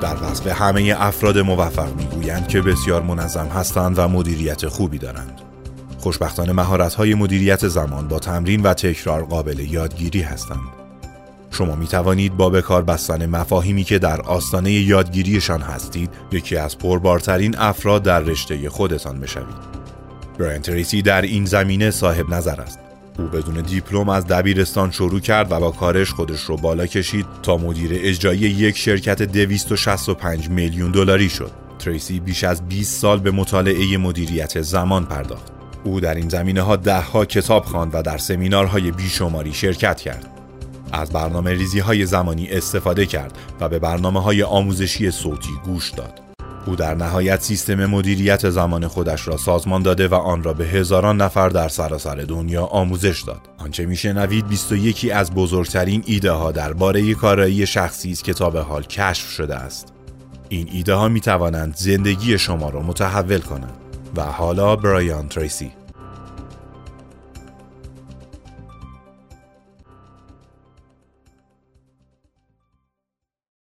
در وصف همه افراد موفق می‌گویند که بسیار منظم هستند و مدیریت خوبی دارند. خوشبختانه مهارت‌های مدیریت زمان با تمرین و تکرار قابل یادگیری هستند. شما می توانید با به کار بستن مفاهیمی که در آستانه یادگیریشان هستید یکی از پربارترین افراد در رشته خودتان بشوید. براین تریسی در این زمینه صاحب نظر است. او بدون دیپلم از دبیرستان شروع کرد و با کارش خودش رو بالا کشید تا مدیر اجرایی یک شرکت 265 میلیون دلاری شد. تریسی بیش از 20 سال به مطالعه مدیریت زمان پرداخت. او در این زمینه ها ده ها کتاب خواند و در سمینارهای بیشماری شرکت کرد. از برنامه ریزی های زمانی استفاده کرد و به برنامه های آموزشی صوتی گوش داد. او در نهایت سیستم مدیریت زمان خودش را سازمان داده و آن را به هزاران نفر در سراسر دنیا آموزش داد. آنچه میشنوید 21 از بزرگترین ایده ها درباره کارایی شخصی است که تا به حال کشف شده است. این ایده ها می توانند زندگی شما را متحول کنند. و حالا برایان تریسی